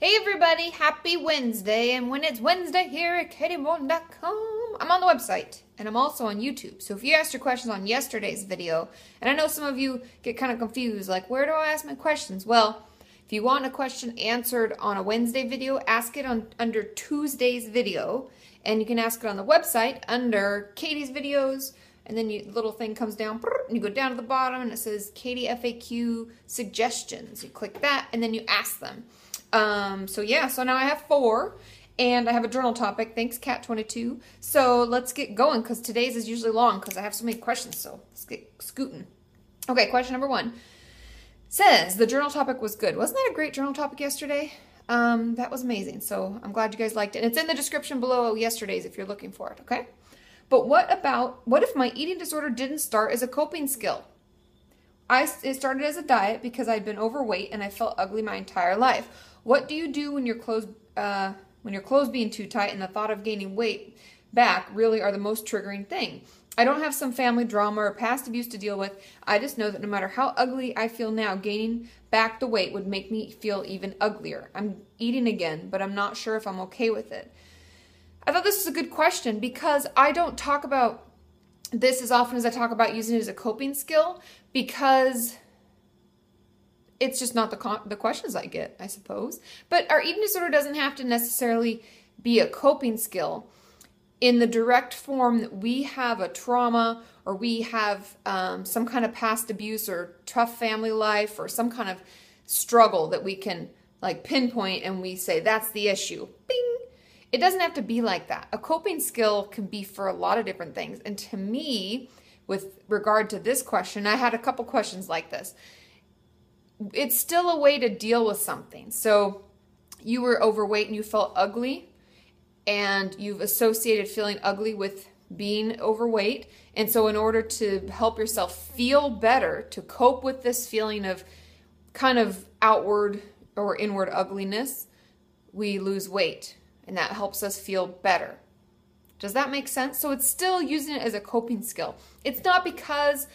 Hey everybody, happy Wednesday. And when it's Wednesday here at katiemorton.com, I'm on the website and I'm also on YouTube. So if you asked your questions on yesterday's video, and I know some of you get kind of confused, like where do I ask my questions? Well, if you want a question answered on a Wednesday video, ask it on under Tuesday's video. And you can ask it on the website under Katie's videos. And then you, the little thing comes down, and you go down to the bottom, and it says Katie FAQ suggestions. You click that, and then you ask them. Um, so yeah, so now I have four, and I have a journal topic. Thanks, Cat22. So let's get going because today's is usually long because I have so many questions. So let's get scooting. Okay, question number one says the journal topic was good. Wasn't that a great journal topic yesterday? Um, that was amazing. So I'm glad you guys liked it. And it's in the description below yesterday's if you're looking for it. Okay. But what about what if my eating disorder didn't start as a coping skill? I it started as a diet because I'd been overweight and I felt ugly my entire life. What do you do when your clothes uh, when your clothes being too tight and the thought of gaining weight back really are the most triggering thing? I don't have some family drama or past abuse to deal with. I just know that no matter how ugly I feel now, gaining back the weight would make me feel even uglier. I'm eating again, but I'm not sure if I'm okay with it. I thought this was a good question because I don't talk about this as often as I talk about using it as a coping skill because it's just not the the questions I get, I suppose. But our eating disorder doesn't have to necessarily be a coping skill in the direct form that we have a trauma or we have um, some kind of past abuse or tough family life or some kind of struggle that we can like pinpoint and we say that's the issue. Bing. It doesn't have to be like that. A coping skill can be for a lot of different things. And to me, with regard to this question, I had a couple questions like this it's still a way to deal with something. So you were overweight and you felt ugly, and you've associated feeling ugly with being overweight. And so, in order to help yourself feel better, to cope with this feeling of kind of outward or inward ugliness, we lose weight, and that helps us feel better. Does that make sense? So, it's still using it as a coping skill. It's not because,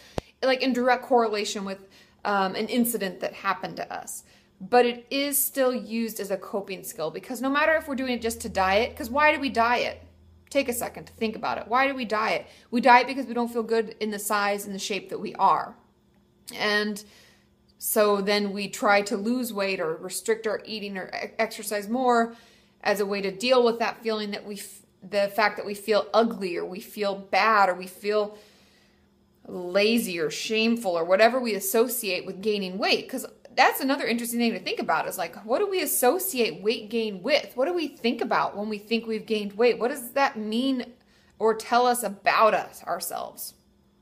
like, in direct correlation with um, an incident that happened to us. But it is still used as a coping skill because no matter if we're doing it just to diet, because why do we diet? Take a second to think about it. Why do we diet? We diet because we don't feel good in the size and the shape that we are. And so then we try to lose weight or restrict our eating or exercise more as a way to deal with that feeling that we, f- the fact that we feel ugly or we feel bad or we feel lazy or shameful or whatever we associate with gaining weight. Because that's another interesting thing to think about is like what do we associate weight gain with? What do we think about when we think we've gained weight? What does that mean or tell us about us ourselves?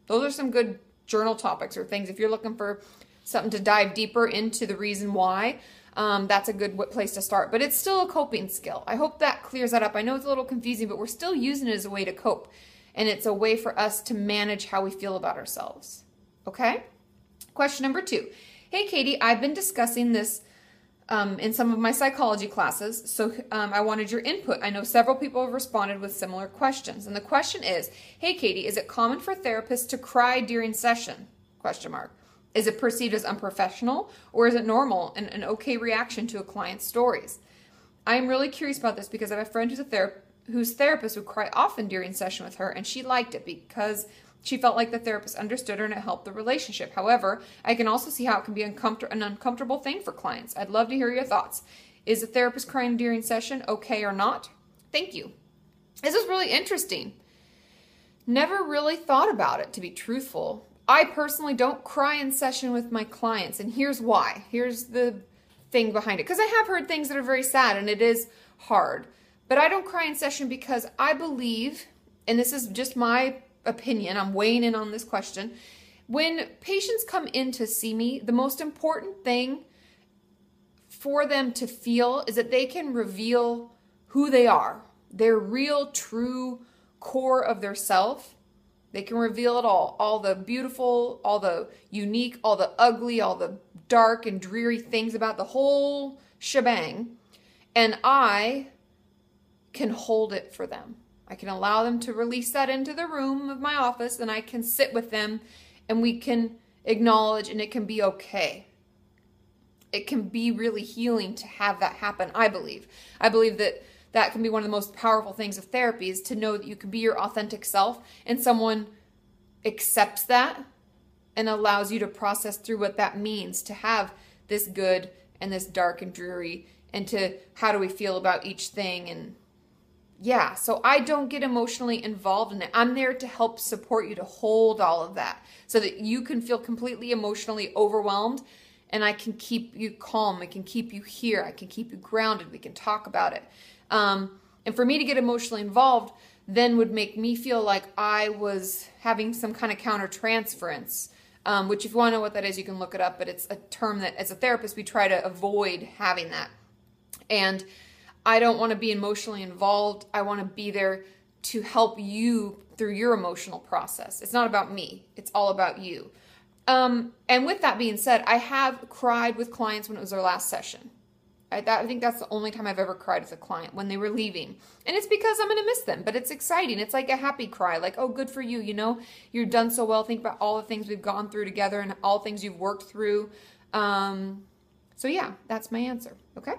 Those are some good journal topics or things. If you're looking for something to dive deeper into the reason why um, that's a good place to start. But it's still a coping skill. I hope that clears that up. I know it's a little confusing but we're still using it as a way to cope and it's a way for us to manage how we feel about ourselves. Okay? Question number two. Hey, Katie, I've been discussing this um, in some of my psychology classes, so um, I wanted your input. I know several people have responded with similar questions, and the question is, "Hey, Katie, is it common for therapists to cry during session?" Question mark. Is it perceived as unprofessional, or is it normal and an okay reaction to a client's stories? I am really curious about this because I have a friend who's a therapist whose therapist would cry often during session with her, and she liked it because she felt like the therapist understood her and it helped the relationship. However, I can also see how it can be uncomfort- an uncomfortable thing for clients. I'd love to hear your thoughts. Is a therapist crying during session okay or not? Thank you. This is really interesting. Never really thought about it, to be truthful. I personally don't cry in session with my clients, and here's why. Here's the thing behind it. Because I have heard things that are very sad, and it is hard. But I don't cry in session because I believe, and this is just my opinion, I'm weighing in on this question. When patients come in to see me, the most important thing for them to feel is that they can reveal who they are, their real, true core of their self. They can reveal it all all the beautiful, all the unique, all the ugly, all the dark and dreary things about the whole shebang. And I can hold it for them. I can allow them to release that into the room of my office and I can sit with them and we can acknowledge and it can be okay. it can be really healing to have that happen, I believe. I believe that that can be one of the most powerful things of therapy is to know that you can be your authentic self and someone accepts that and allows you to process through what that means to have this good and this dark and dreary and to how do we feel about each thing and yeah so i don't get emotionally involved in it. I'm there to help support you to hold all of that so that you can feel completely emotionally overwhelmed and i can keep you calm. I can keep you here. I can keep you grounded. We can talk about it. Um, and for me to get emotionally involved then would make me feel like i was having some kind of countertransference um, which if you want to know what that is you can look it up but it's a term that as a therapist we try to avoid having that. And I don't want to be emotionally involved. I want to be there to help you through your emotional process. It's not about me, it's all about you. Um, and with that being said, I have cried with clients when it was their last session. I, that, I think that's the only time I've ever cried with a client when they were leaving. And it's because I'm going to miss them, but it's exciting. It's like a happy cry, like, oh, good for you. You know, you've done so well. Think about all the things we've gone through together and all things you've worked through. Um, so, yeah, that's my answer. Okay.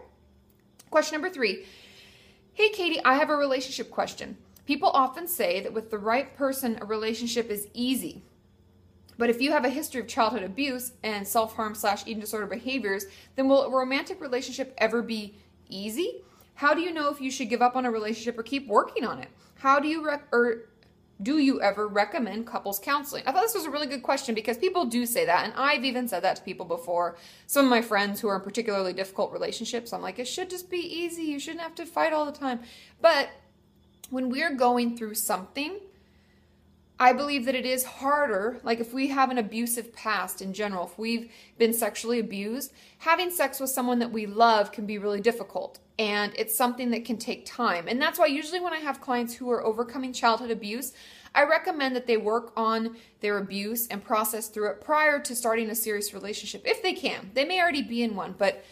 Question number three Hey, Katie, I have a relationship question. People often say that with the right person, a relationship is easy. But if you have a history of childhood abuse and self harm slash eating disorder behaviors, then will a romantic relationship ever be easy? How do you know if you should give up on a relationship or keep working on it? How do you rec- or do you ever recommend couples counseling? I thought this was a really good question because people do say that, and I've even said that to people before. Some of my friends who are in particularly difficult relationships, I'm like, it should just be easy. You shouldn't have to fight all the time. But when we're going through something, I believe that it is harder. Like if we have an abusive past in general, if we've been sexually abused, having sex with someone that we love can be really difficult and it's something that can take time. And that's why usually when I have clients who are overcoming childhood abuse, I recommend that they work on their abuse and process through it prior to starting a serious relationship if they can. They may already be in one, but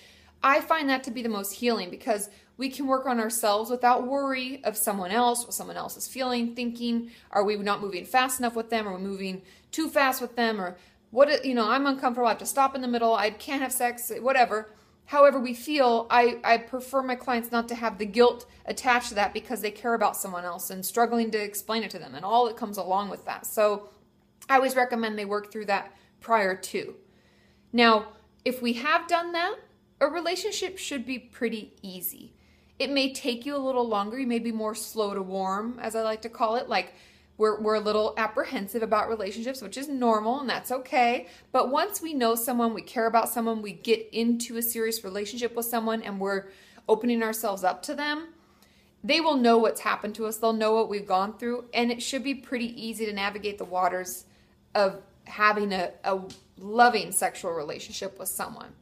I find that to be the most healing because we can work on ourselves without worry of someone else, what someone else is feeling, thinking, are we not moving fast enough with them? Are we moving too fast with them? Or what, you know, I'm uncomfortable. I have to stop in the middle. I can't have sex, whatever however we feel, I, I prefer my clients not to have the guilt attached to that because they care about someone else and struggling to explain it to them and all that comes along with that. So I always recommend they work through that prior to. Now, if we have done that, a relationship should be pretty easy. It may take you a little longer. You may be more slow to warm, as I like to call it. Like we're, we're a little apprehensive about relationships, which is normal and that's okay. But once we know someone, we care about someone, we get into a serious relationship with someone and we're opening ourselves up to them, they will know what's happened to us. They'll know what we've gone through. And it should be pretty easy to navigate the waters of having a, a loving sexual relationship with someone.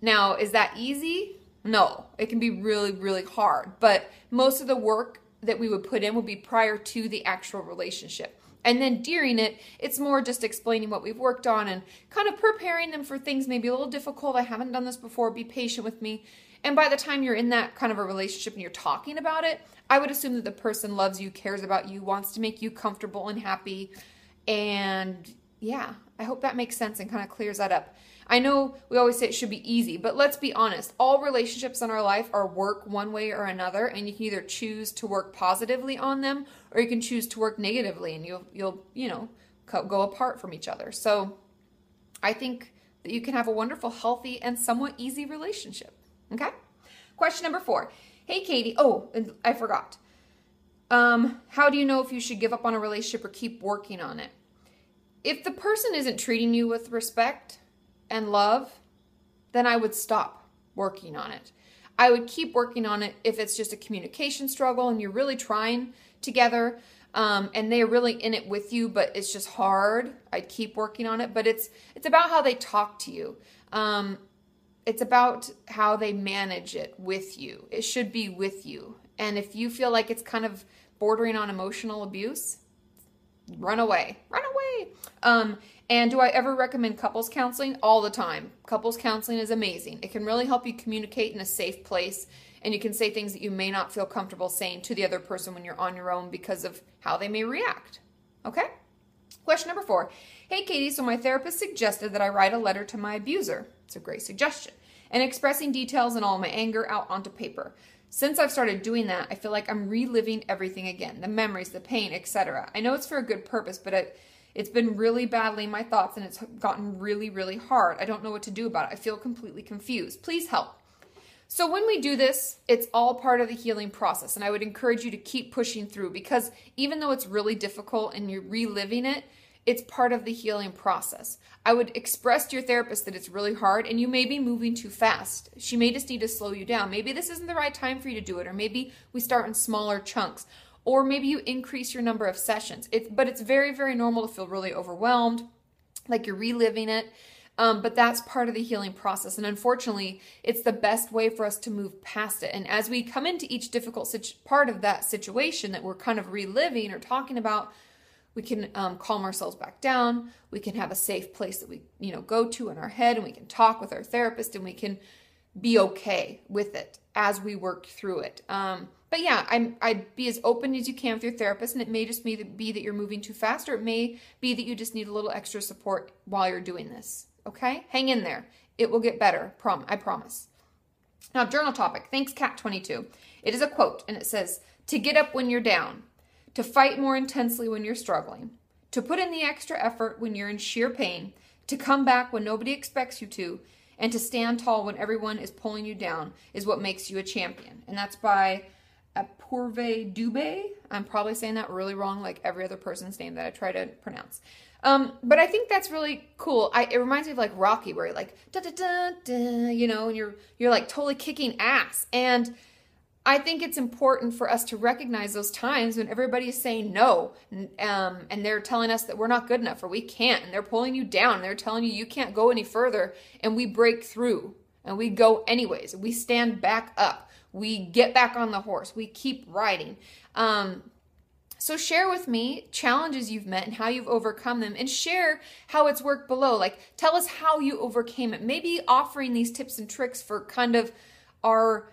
Now, is that easy? No, it can be really, really hard. But most of the work that we would put in would be prior to the actual relationship. And then during it, it's more just explaining what we've worked on and kind of preparing them for things maybe a little difficult. I haven't done this before. Be patient with me. And by the time you're in that kind of a relationship and you're talking about it, I would assume that the person loves you, cares about you, wants to make you comfortable and happy. And yeah, I hope that makes sense and kind of clears that up. I know we always say it should be easy, but let's be honest. All relationships in our life are work one way or another, and you can either choose to work positively on them or you can choose to work negatively and you'll you'll, you know, go apart from each other. So I think that you can have a wonderful, healthy, and somewhat easy relationship. Okay? Question number 4. Hey Katie, oh, I forgot. Um, how do you know if you should give up on a relationship or keep working on it? If the person isn't treating you with respect, and love, then I would stop working on it. I would keep working on it if it's just a communication struggle and you're really trying together um, and they're really in it with you, but it's just hard. I'd keep working on it, but it's it's about how they talk to you. Um, it's about how they manage it with you. It should be with you. And if you feel like it's kind of bordering on emotional abuse, run away. Run away. Um, and do I ever recommend couples counseling? All the time. Couples counseling is amazing. It can really help you communicate in a safe place and you can say things that you may not feel comfortable saying to the other person when you're on your own because of how they may react. Okay? Question number four. Hey, Katie, so my therapist suggested that I write a letter to my abuser. It's a great suggestion. And expressing details and all my anger out onto paper. Since I've started doing that, I feel like I'm reliving everything again the memories, the pain, etc. I know it's for a good purpose, but it, it's been really badly in my thoughts and it's gotten really, really hard. I don't know what to do about it. I feel completely confused. Please help. So, when we do this, it's all part of the healing process. And I would encourage you to keep pushing through because even though it's really difficult and you're reliving it, it's part of the healing process. I would express to your therapist that it's really hard and you may be moving too fast. She may just need to slow you down. Maybe this isn't the right time for you to do it, or maybe we start in smaller chunks, or maybe you increase your number of sessions. But it's very, very normal to feel really overwhelmed, like you're reliving it. Um, but that's part of the healing process. And unfortunately, it's the best way for us to move past it. And as we come into each difficult situ- part of that situation that we're kind of reliving or talking about, we can um, calm ourselves back down. We can have a safe place that we you know go to in our head and we can talk with our therapist and we can be okay with it as we work through it. Um, but yeah I'm, i'd be as open as you can with your therapist and it may just be that, be that you're moving too fast or it may be that you just need a little extra support while you're doing this okay? Hang in there. It will get better prom- i promise. Now journal topic. Thanks cat 22 it is a quote and it says to get up when you're down to fight more intensely when you're struggling, to put in the extra effort when you're in sheer pain, to come back when nobody expects you to, and to stand tall when everyone is pulling you down is what makes you a champion. And that's by Apoorve Dubey. I'm probably saying that really wrong, like every other person's name that I try to pronounce. Um, but I think that's really cool. I, it reminds me of like Rocky, where you're like da da da da, you know, and you're you're like totally kicking ass. And I think it's important for us to recognize those times when everybody is saying no, um, and they're telling us that we're not good enough or we can't, and they're pulling you down, and they're telling you you can't go any further, and we break through and we go anyways. We stand back up. We get back on the horse. We keep riding. Um, so share with me challenges you've met and how you've overcome them and share how it's worked below. Like tell us how you overcame it. Maybe offering these tips and tricks for kind of our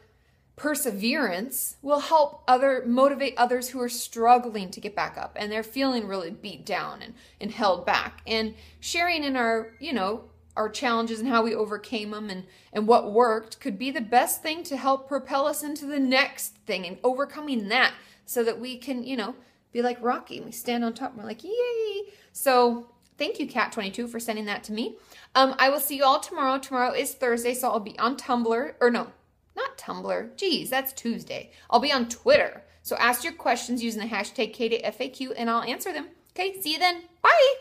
perseverance will help other motivate others who are struggling to get back up and they're feeling really beat down and, and held back. And sharing in our you know our challenges and how we overcame them and and what worked could be the best thing to help propel us into the next thing and overcoming that so that we can you know be like rocky. We stand on top and we're like yay! So thank you cat22 for sending that to me. Um i will see you all tomorrow. Tomorrow is thursday so i'll be on tumblr or no not Tumblr. Geez, that's Tuesday. I'll be on Twitter. So ask your questions using the hashtag KDFAQ and I'll answer them. Okay, see you then. Bye.